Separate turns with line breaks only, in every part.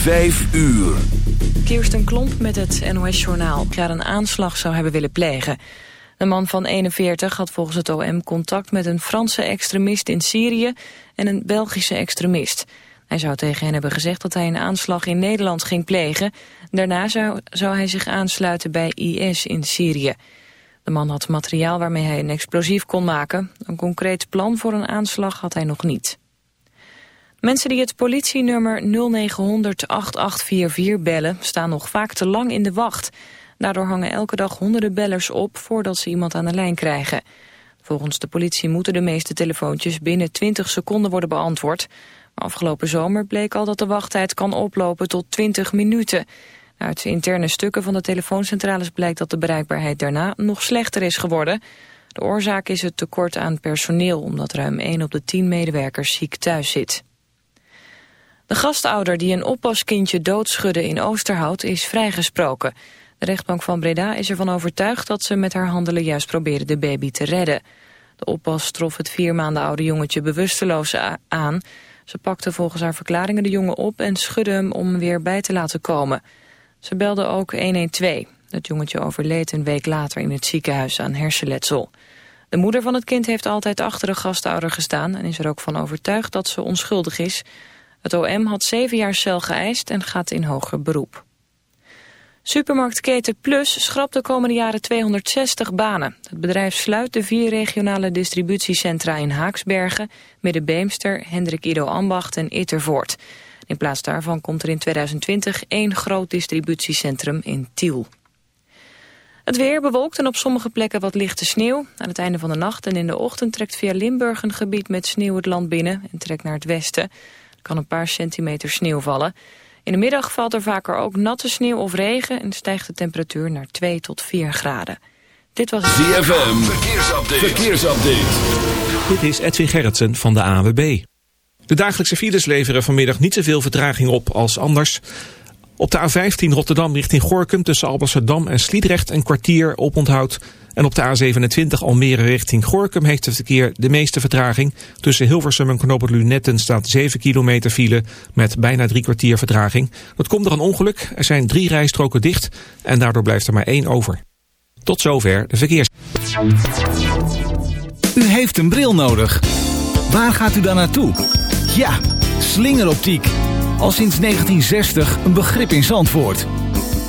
Vijf uur.
Kirsten Klomp met het NOS-journaal. Ja, een aanslag zou hebben willen plegen. De man van 41 had volgens het OM contact met een Franse extremist in Syrië en een Belgische extremist. Hij zou tegen hen hebben gezegd dat hij een aanslag in Nederland ging plegen. Daarna zou hij zich aansluiten bij IS in Syrië. De man had materiaal waarmee hij een explosief kon maken. Een concreet plan voor een aanslag had hij nog niet. Mensen die het politienummer 0900 8844 bellen staan nog vaak te lang in de wacht. Daardoor hangen elke dag honderden bellers op voordat ze iemand aan de lijn krijgen. Volgens de politie moeten de meeste telefoontjes binnen 20 seconden worden beantwoord. Maar afgelopen zomer bleek al dat de wachttijd kan oplopen tot 20 minuten. Uit interne stukken van de telefooncentrales blijkt dat de bereikbaarheid daarna nog slechter is geworden. De oorzaak is het tekort aan personeel, omdat ruim 1 op de 10 medewerkers ziek thuis zit. De gastouder die een oppaskindje doodschudde in Oosterhout is vrijgesproken. De rechtbank van Breda is ervan overtuigd dat ze met haar handelen juist probeerde de baby te redden. De oppas trof het vier maanden oude jongetje bewusteloos aan. Ze pakte volgens haar verklaringen de jongen op en schudde hem om weer bij te laten komen. Ze belde ook 112. Het jongetje overleed een week later in het ziekenhuis aan hersenletsel. De moeder van het kind heeft altijd achter de gastouder gestaan... en is er ook van overtuigd dat ze onschuldig is. Het OM had zeven jaar cel geëist en gaat in hoger beroep. Supermarktketen Plus schrapt de komende jaren 260 banen. Het bedrijf sluit de vier regionale distributiecentra in Haaksbergen, Middenbeemster, Hendrik Ido Ambacht en Ittervoort. In plaats daarvan komt er in 2020 één groot distributiecentrum in Tiel. Het weer bewolkt en op sommige plekken wat lichte sneeuw. Aan het einde van de nacht en in de ochtend trekt via Limburg een gebied met sneeuw het land binnen en trekt naar het westen. Kan een paar centimeter sneeuw vallen. In de middag valt er vaker ook natte sneeuw of regen en stijgt de temperatuur naar 2 tot 4 graden. Dit was
ZFM, verkeersupdate. verkeersupdate.
Dit is Edwin Gerritsen van de AWB. De dagelijkse files leveren vanmiddag niet zoveel vertraging op als anders. Op de A15 Rotterdam richting Gorkum tussen Alblasserdam en Sliedrecht een kwartier op onthoud. En op de A27 Almere richting Gorkum heeft het verkeer de meeste vertraging. Tussen Hilversum en Knoopert Lunetten staat 7 kilometer file met bijna drie kwartier vertraging. Dat komt door een ongeluk. Er zijn drie rijstroken dicht en daardoor blijft er maar één over. Tot zover de verkeers.
U heeft een bril nodig. Waar gaat u dan naartoe? Ja, slingeroptiek. Al sinds 1960 een begrip in Zandvoort.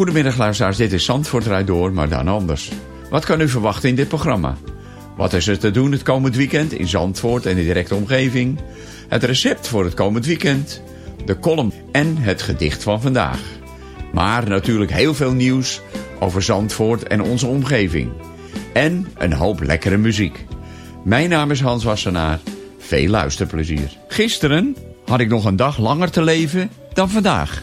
Goedemiddag luisteraars, dit is Zandvoort Rijd Door, maar dan anders. Wat kan u verwachten in dit programma? Wat is er te doen het komend weekend in Zandvoort en de directe omgeving? Het recept voor het komend weekend, de column en het gedicht van vandaag. Maar natuurlijk heel veel nieuws over Zandvoort en onze omgeving. En een hoop lekkere muziek. Mijn naam is Hans Wassenaar. Veel luisterplezier. Gisteren had ik nog een dag langer te leven dan vandaag.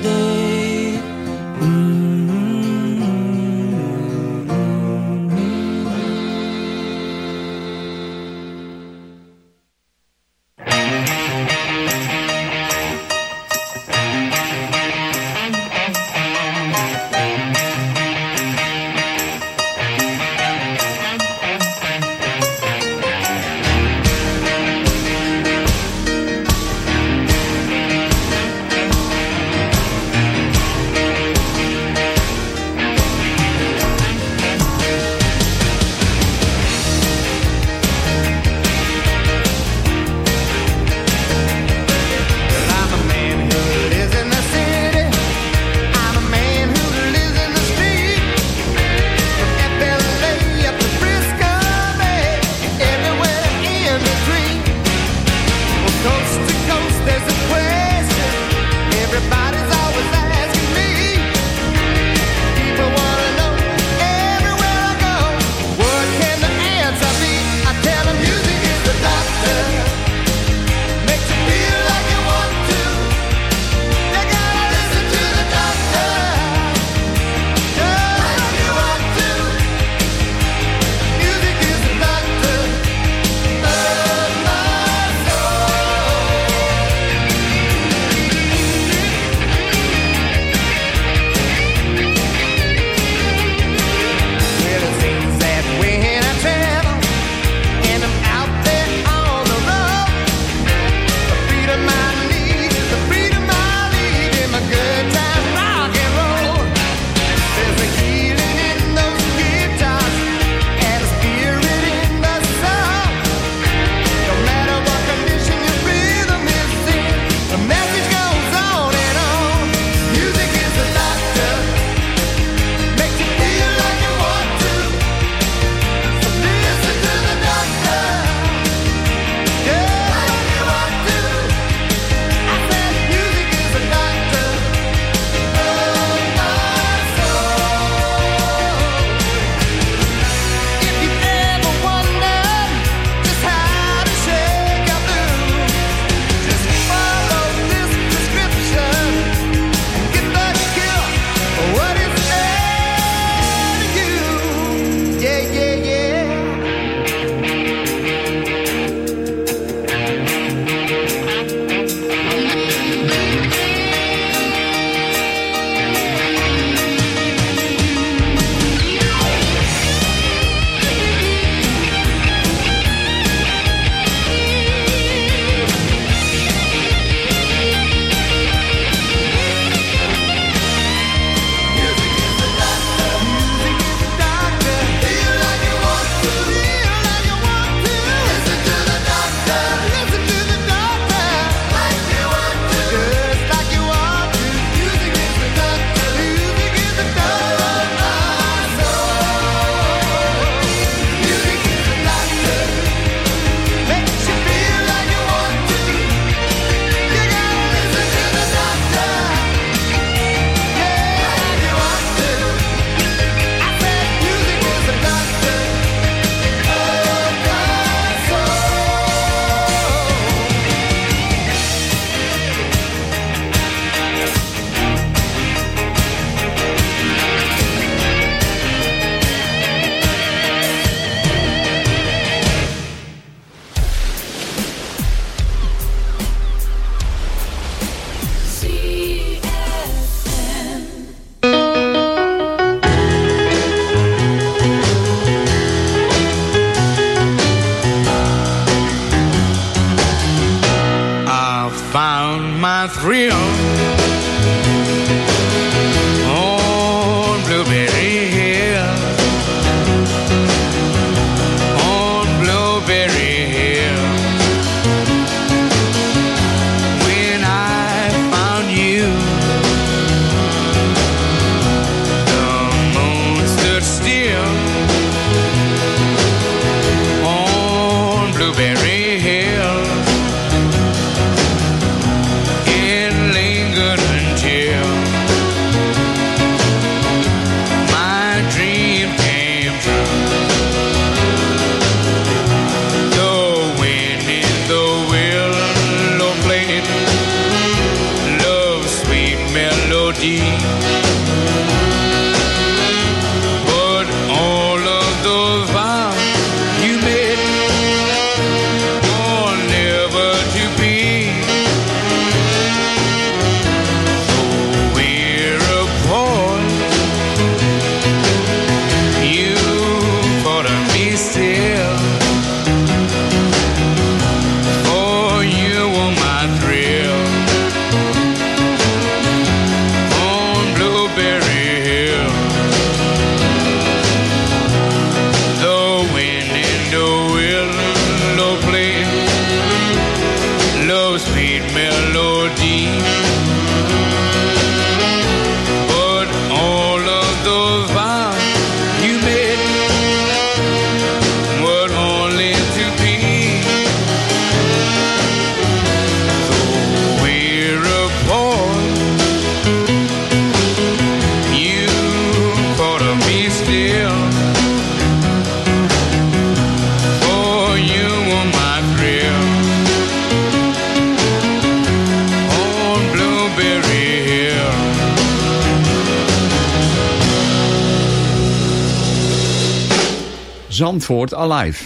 Zandvoort Alive.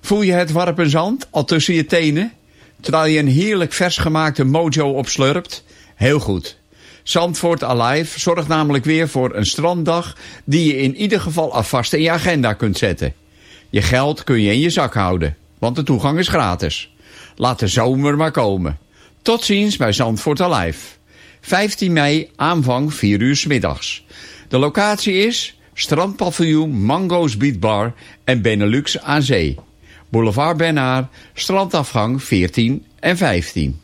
Voel je het warpen zand al tussen je tenen? Terwijl je een heerlijk versgemaakte mojo opslurpt? Heel goed. Zandvoort Alive zorgt namelijk weer voor een stranddag... die je in ieder geval alvast in je agenda kunt zetten. Je geld kun je in je zak houden, want de toegang is gratis. Laat de zomer maar komen. Tot ziens bij Zandvoort Alive. 15 mei, aanvang 4 uur middags. De locatie is Strandpaviljoen Mango's Beat Bar en Benelux aan Zee. Boulevard Bernard, strandafgang 14 en 15.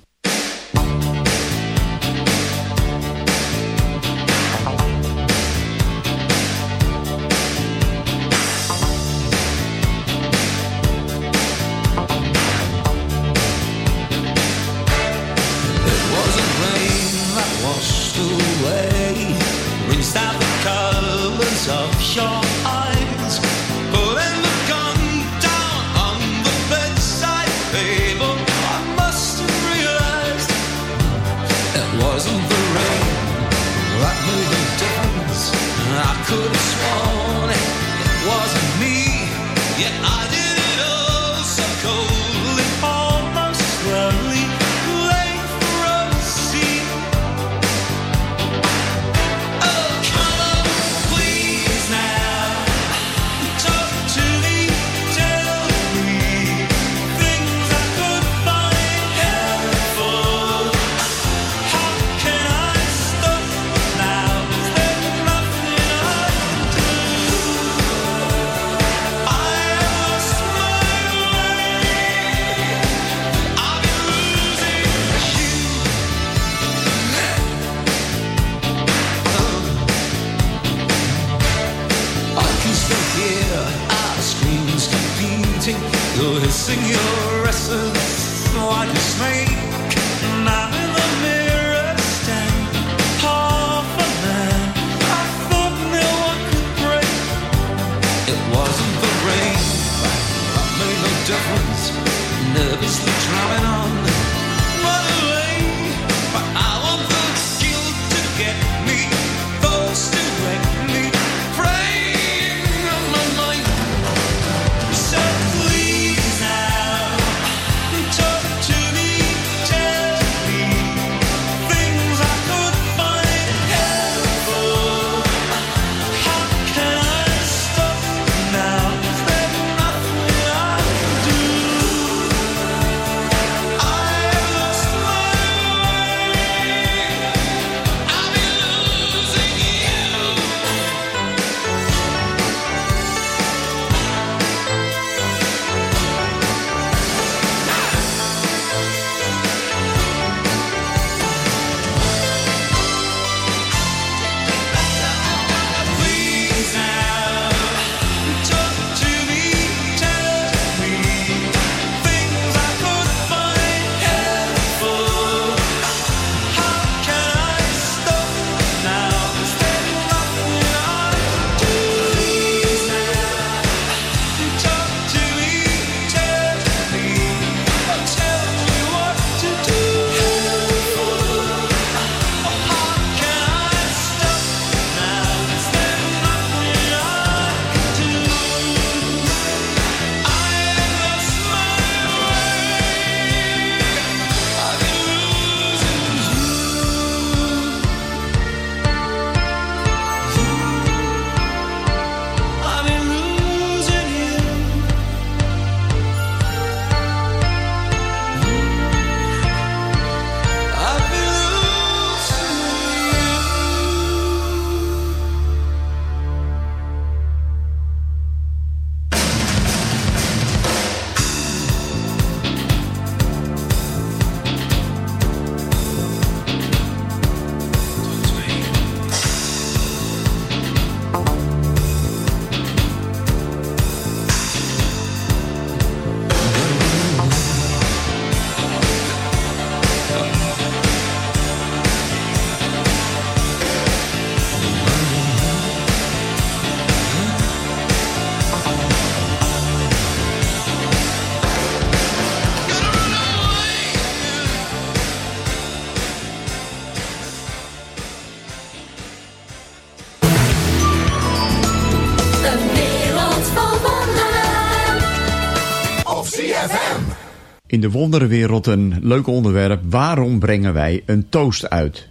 In
de wonderenwereld een leuk onderwerp. Waarom brengen wij een toast uit?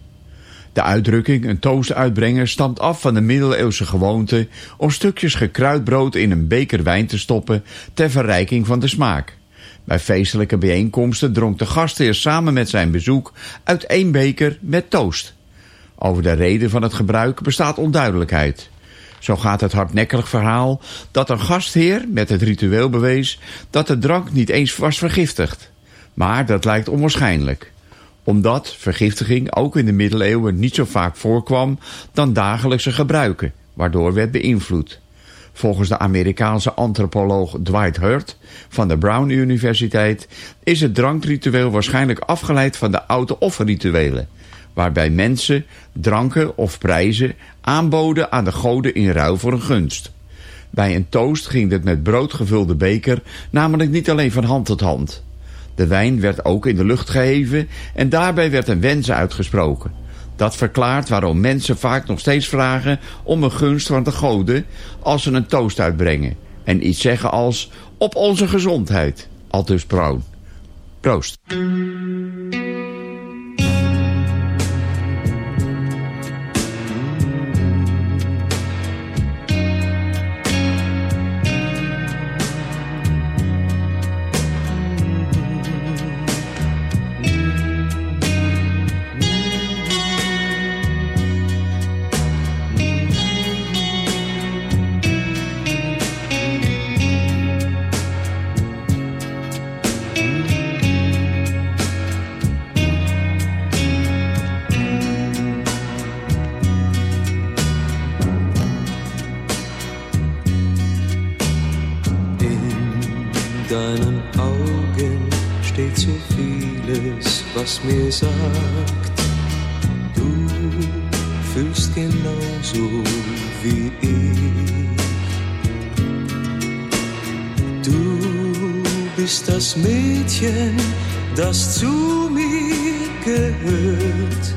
De uitdrukking een toast uitbrengen stamt af van de middeleeuwse gewoonte om stukjes gekruid brood in een beker wijn te stoppen ter verrijking van de smaak. Bij feestelijke bijeenkomsten dronk de gastheer samen met zijn bezoek uit één beker met toast. Over de reden van het gebruik bestaat onduidelijkheid. Zo gaat het hardnekkig verhaal dat een gastheer met het ritueel bewees dat de drank niet eens was vergiftigd. Maar dat lijkt onwaarschijnlijk. Omdat vergiftiging ook in de middeleeuwen niet zo vaak voorkwam dan dagelijkse gebruiken, waardoor werd beïnvloed. Volgens de Amerikaanse antropoloog Dwight Hurt van de Brown Universiteit is het drankritueel waarschijnlijk afgeleid van de oude offerrituelen, waarbij mensen dranken of prijzen aanboden aan de goden in ruil voor een gunst. Bij een toast ging dit met brood gevulde beker namelijk niet alleen van hand tot hand. De wijn werd ook in de lucht geheven en daarbij werd een wens uitgesproken. Dat verklaart waarom mensen vaak nog steeds vragen om een gunst van de goden als ze een toast uitbrengen. En iets zeggen als op onze gezondheid. Aldus Brown. Proost.
Deinen Augen steht so vieles, was mir sagt, du fühlst genauso wie ich. Du bist das Mädchen, das zu mir gehört.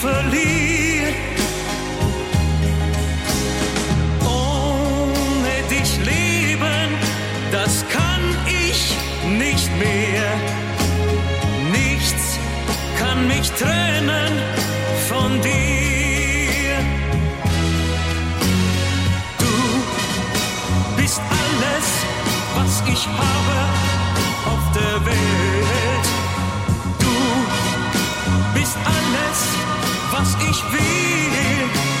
verliert. Ohne dich leben, das kann ich nicht mehr. Nichts kann mich trennen von dir. Du bist alles, was ich habe auf der Welt. Du bist alles, was ich will.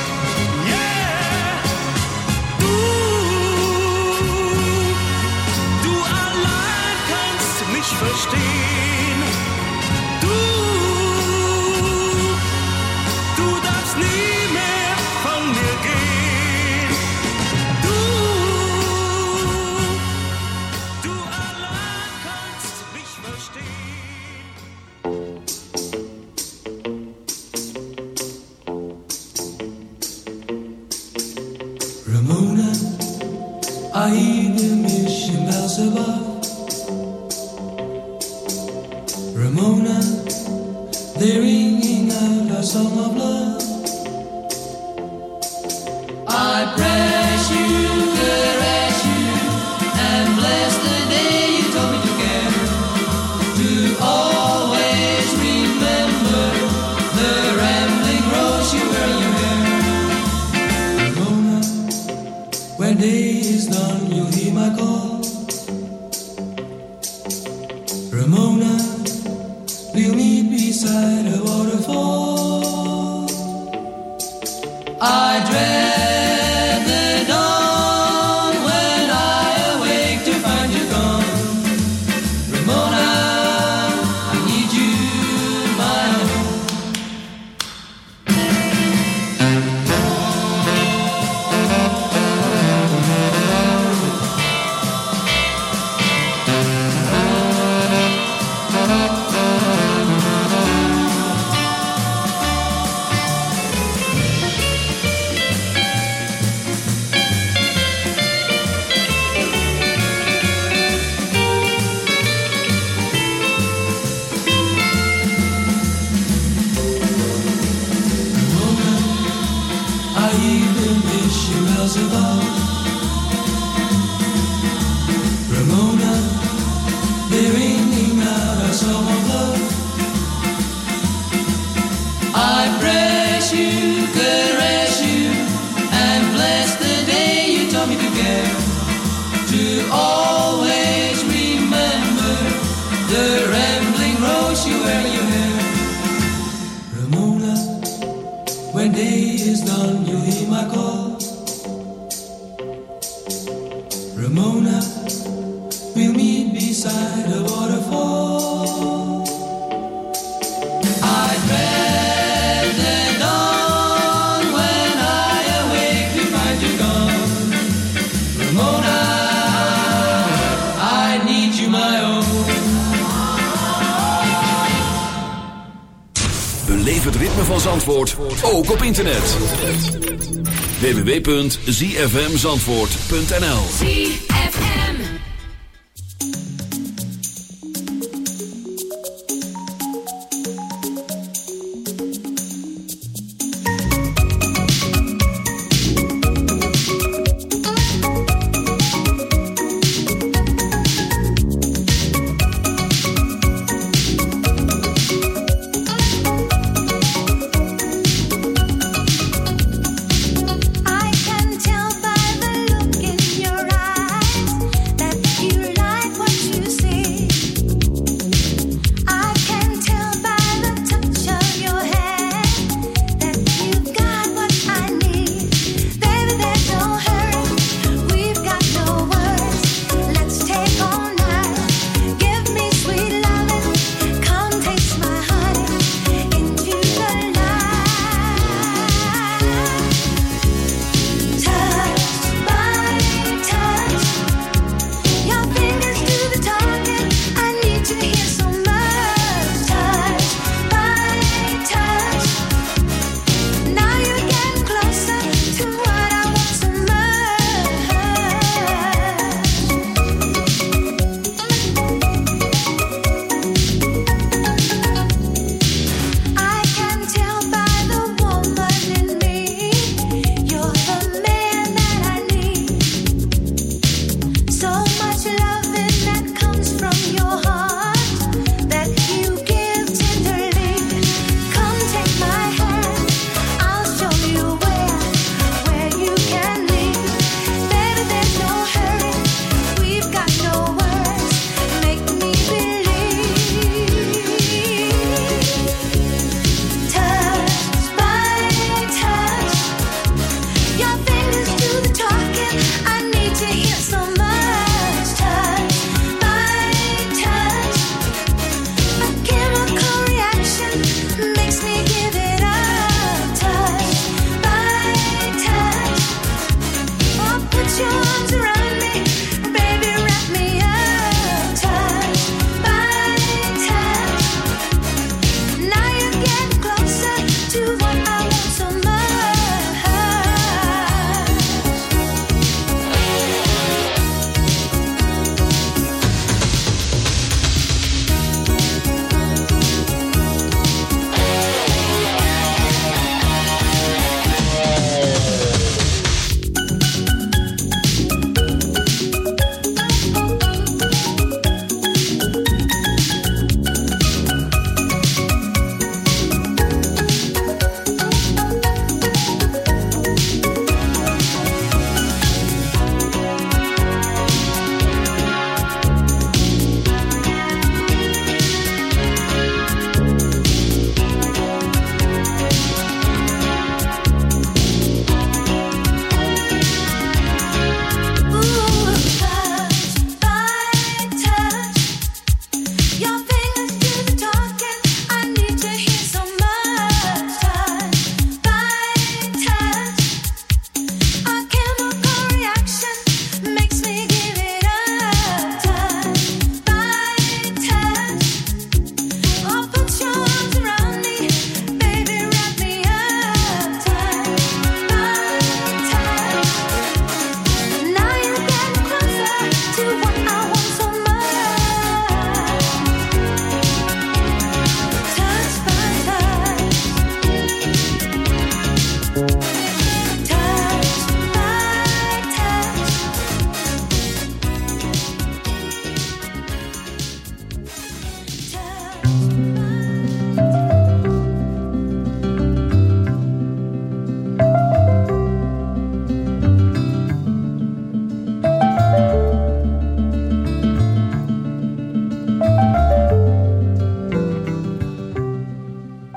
www.zfmzandvoort.nl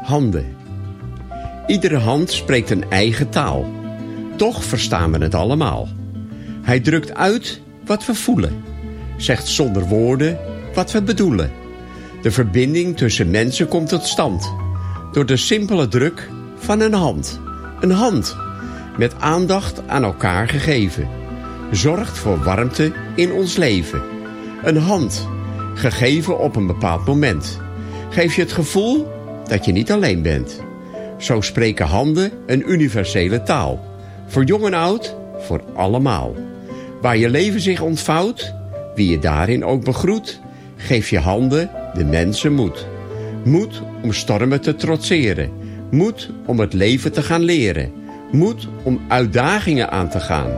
Handen. Iedere hand spreekt een eigen taal. Toch verstaan we het allemaal. Hij drukt uit wat we voelen. Zegt zonder woorden wat we bedoelen. De verbinding tussen mensen komt tot stand. Door de simpele druk van een hand. Een hand. Met aandacht aan elkaar gegeven. Zorgt voor warmte in ons leven. Een hand. Gegeven op een bepaald moment. Geef je het gevoel dat je niet alleen bent. Zo spreken handen een universele taal. Voor jong en oud, voor allemaal. Waar je leven zich ontvouwt, wie je daarin ook begroet... geef je handen de mensen moed. Moed om stormen te trotseren. Moed om het leven te gaan leren. Moed om uitdagingen aan te gaan.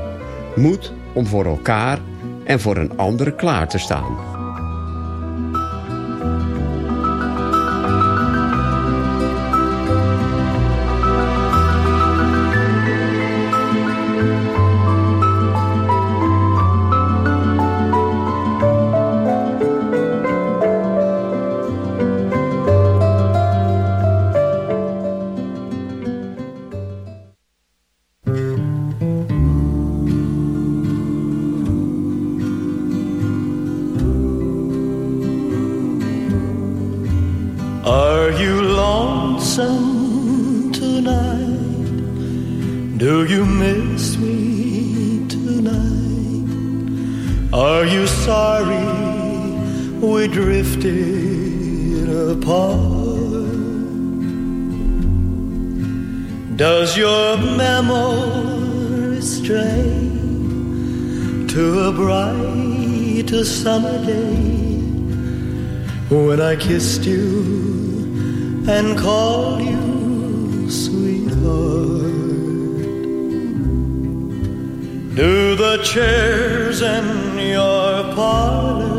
Moed om voor elkaar en voor een ander klaar te staan.
Does your memory stray to a bright summer day when I kissed you and called you sweetheart? Do the chairs in your parlor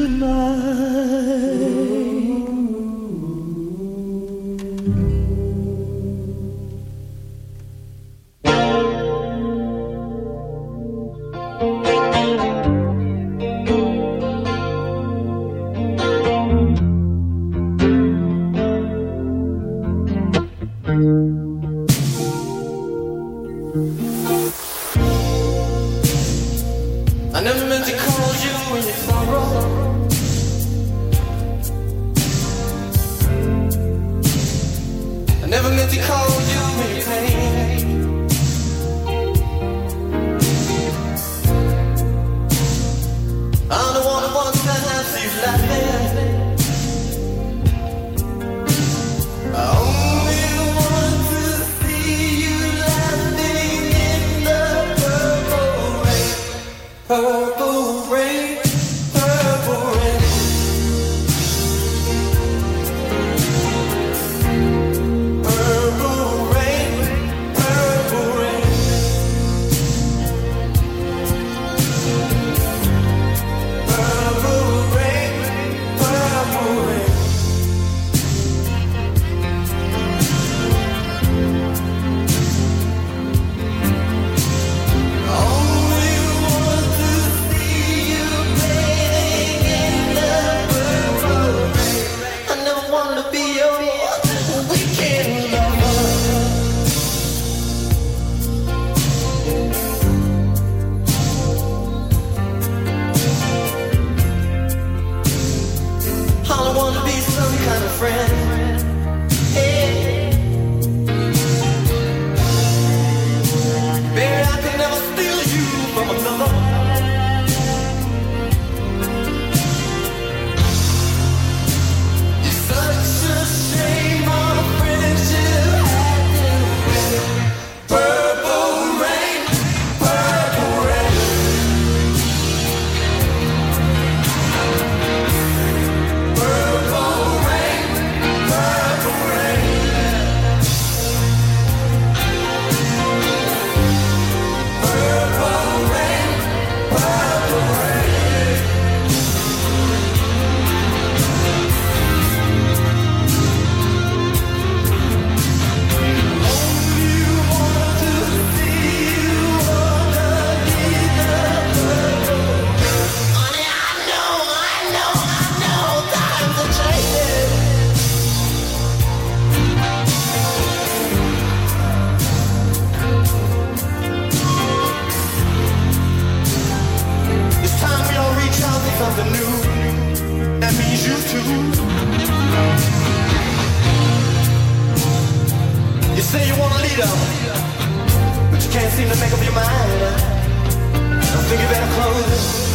Can't seem to make up your mind. I think you better close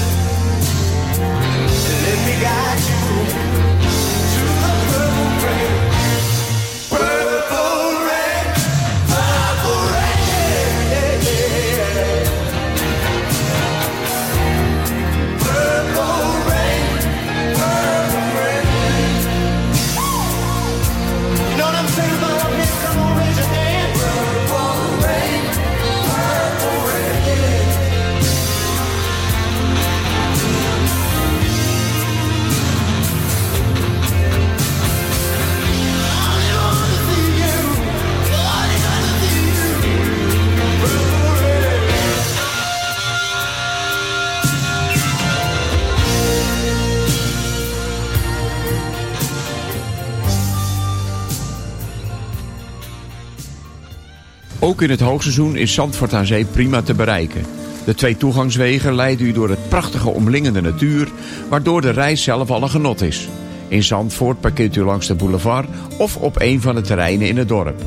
let me guide you
Ook in het hoogseizoen is Zandvoort aan Zee prima te bereiken. De twee toegangswegen leiden u door het prachtige omlingende natuur, waardoor de reis zelf al een genot is. In Zandvoort parkeert u langs de boulevard of op een van de terreinen in het dorp.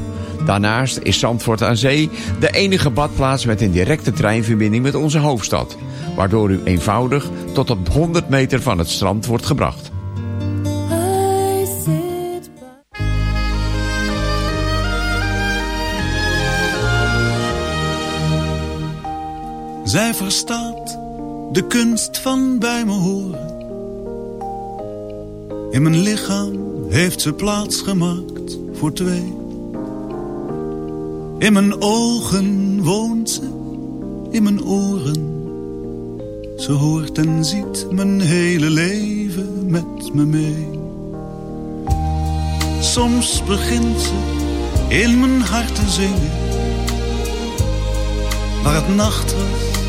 Daarnaast is Zandvoort aan Zee de enige badplaats met een directe treinverbinding met onze hoofdstad, waardoor u eenvoudig tot op 100 meter van het strand wordt gebracht.
Zij verstaat de kunst van bij me horen. In mijn lichaam heeft ze plaats gemaakt voor twee. In mijn ogen woont ze, in mijn oren. Ze hoort en ziet mijn hele leven met me mee. Soms begint ze in mijn hart te zingen. Waar het nacht was,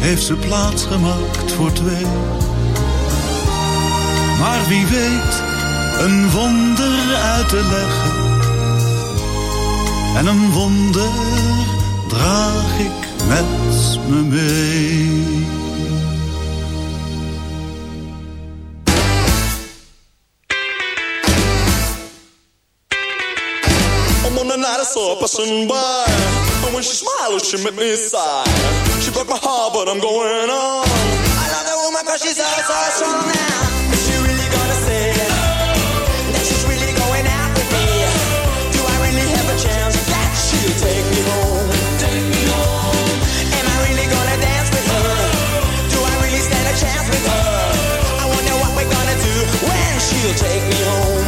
heeft ze plaats gemaakt voor twee. Maar wie weet, een wonder uit te leggen. En een wonder draag ik met me mee.
On the night I saw her passing by. And when she smiled, me. Broke my heart, but I'm going on. I love that woman cause she's so, so strong now. Is she really gonna say that she's really going out with me? Do I really have a chance that she'll? Take me home. Am I really gonna dance with her? Do I really stand a chance with her? I wonder what we're gonna do when she'll take me home.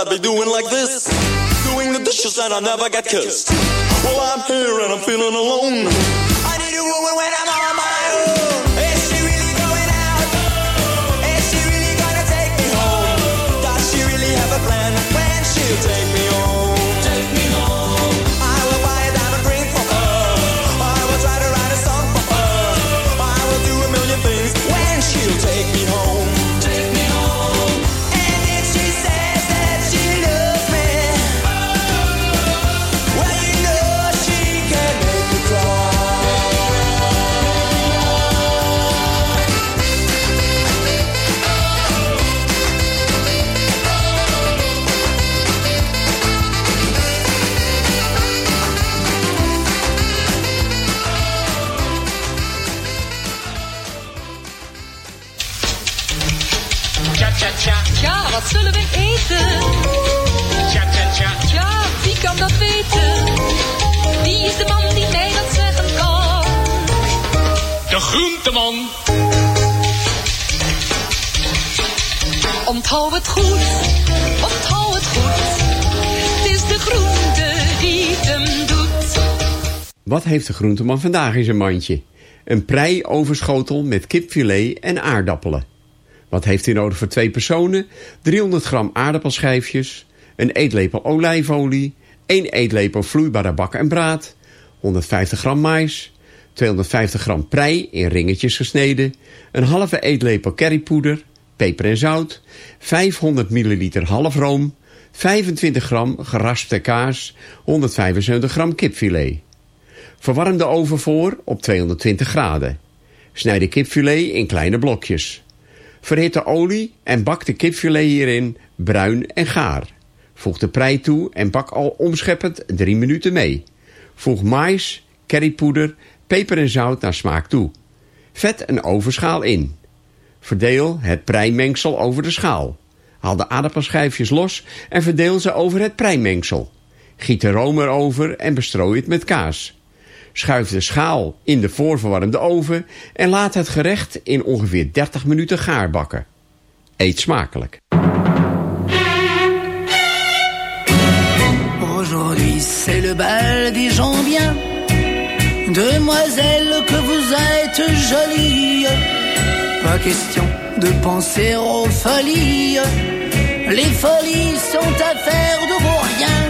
I'd be doing like this. Doing the dishes and I never get kissed. Well, I'm here and I'm feeling alone. I need a woman when I'm
wat zullen we eten? Tja, tja, tja. Ja, wie kan dat weten? Wie is de man die mij dat zeggen kan?
De groenteman.
Onthoud het goed, onthoud het goed. Het is de groente die het hem doet.
Wat heeft de groenteman vandaag in zijn mandje? Een prei overschotel met kipfilet en aardappelen. Wat heeft hij nodig voor twee personen? 300 gram aardappelschijfjes, een eetlepel olijfolie, 1 eetlepel vloeibare bak en braad, 150 gram mais, 250 gram prei in ringetjes gesneden, een halve eetlepel currypoeder, peper en zout, 500 milliliter halfroom, 25 gram geraspte kaas, 175 gram kipfilet. Verwarm de oven voor op 220 graden. Snijd de kipfilet in kleine blokjes. Verhit de olie en bak de kipfilet hierin bruin en gaar. Voeg de prei toe en bak al omscheppend 3 minuten mee. Voeg mais, currypoeder, peper en zout naar smaak toe. Vet een ovenschaal in. Verdeel het preimengsel over de schaal. Haal de aardappelschijfjes los en verdeel ze over het preimengsel. Giet de room erover en bestrooi het met kaas. Schuif de schaal in de voorverwarmde oven en laat het gerecht in ongeveer 30 minuten gaar bakken. Eet smakelijk.
Aujourd'hui c'est le bal des gens bien. Demoiselle que vous êtes jolie. Pas question de penser aux folies. Les folies sont affaires de vos rien.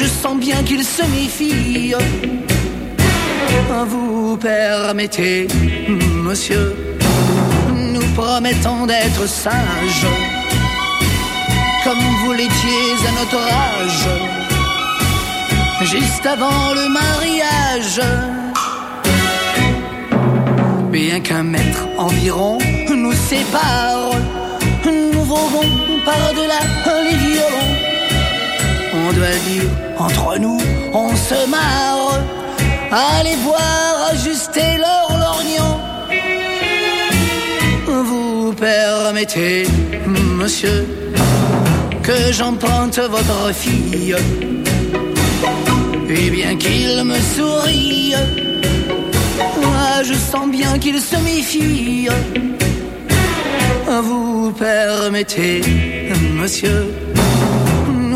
je sens bien qu'il se méfie. Vous permettez, monsieur, nous promettons d'être sages, comme vous l'étiez à notre âge, juste avant le mariage. Bien qu'un mètre environ nous sépare, nous volons par-delà les violons. On doit dire, entre nous, on se marre. Allez voir ajuster leur lorgnon. Vous permettez, monsieur, que j'emprunte votre fille. Et bien qu'il me sourie, moi je sens bien qu'il se méfie. Vous permettez, monsieur,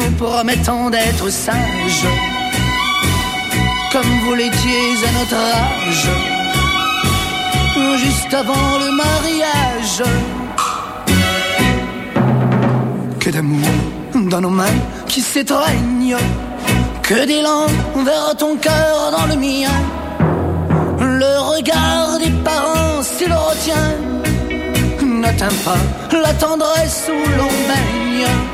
nous promettons d'être sages, comme vous l'étiez à notre âge, juste avant le mariage. Que d'amour dans nos mains qui s'étreignent, que d'élan vers ton cœur dans le mien. Le regard des parents, s'il le retient, n'atteint pas la tendresse où l'on baigne.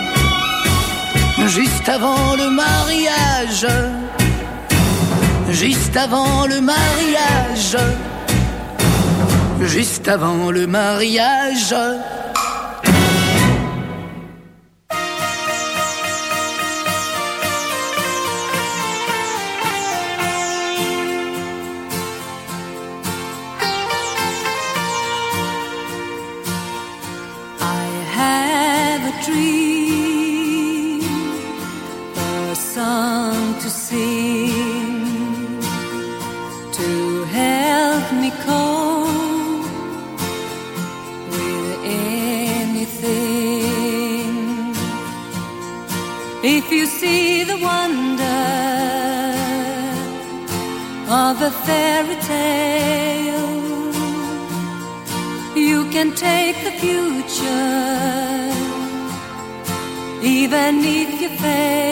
juste avant le mariage, juste avant le mariage, juste avant le mariage.
face.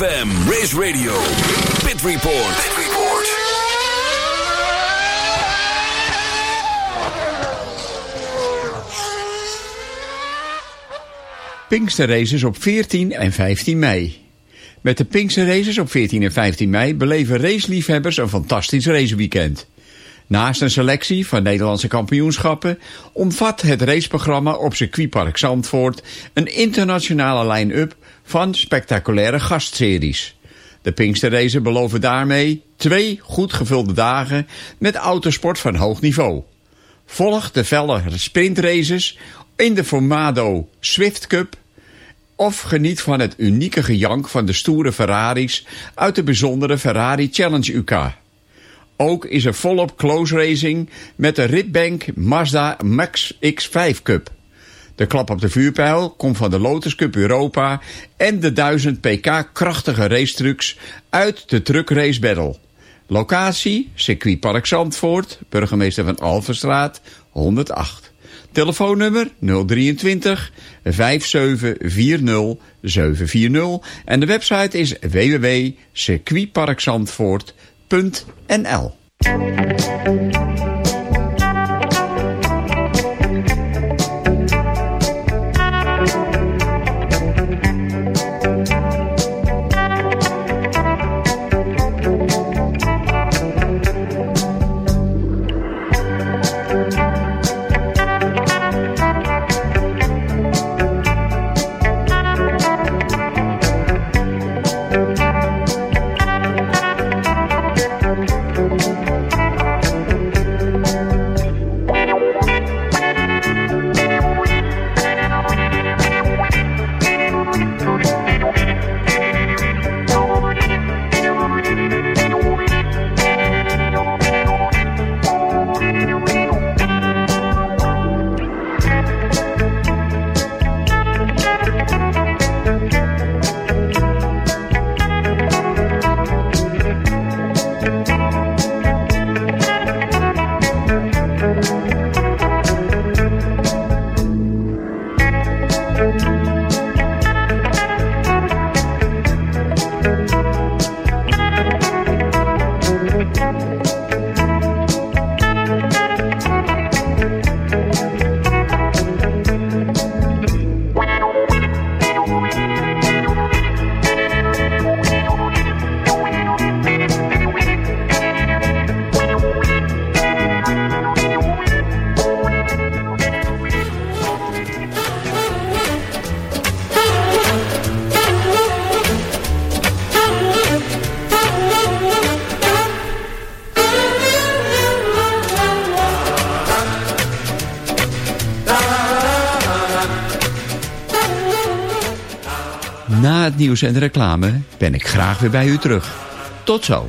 ZFM, Race Radio, Pit Report. Pit Report.
Pinksterraces op 14 en 15 mei. Met de Pinksterraces op 14 en 15 mei beleven raceliefhebbers een fantastisch raceweekend. Naast een selectie van Nederlandse kampioenschappen omvat het raceprogramma op circuitpark Zandvoort een internationale line-up van spectaculaire gastseries. De Pinksterraces beloven daarmee twee goed gevulde dagen met autosport van hoog niveau. Volg de felle sprintraces in de Formado Swift Cup of geniet van het unieke gejank van de stoere Ferraris uit de bijzondere Ferrari Challenge UK. Ook is er volop close racing met de Ritbank Mazda Max X5 Cup. De klap op de vuurpijl komt van de Lotus Cup Europa en de 1000 pk krachtige racetrucks uit de Truck Race Battle. Locatie, circuitpark Zandvoort, burgemeester van Alvenstraat, 108. Telefoonnummer 023 5740 740 en de website is www.circuitparkzandvoort.nl .nl Na het nieuws en de reclame ben ik graag weer bij u terug. Tot zo.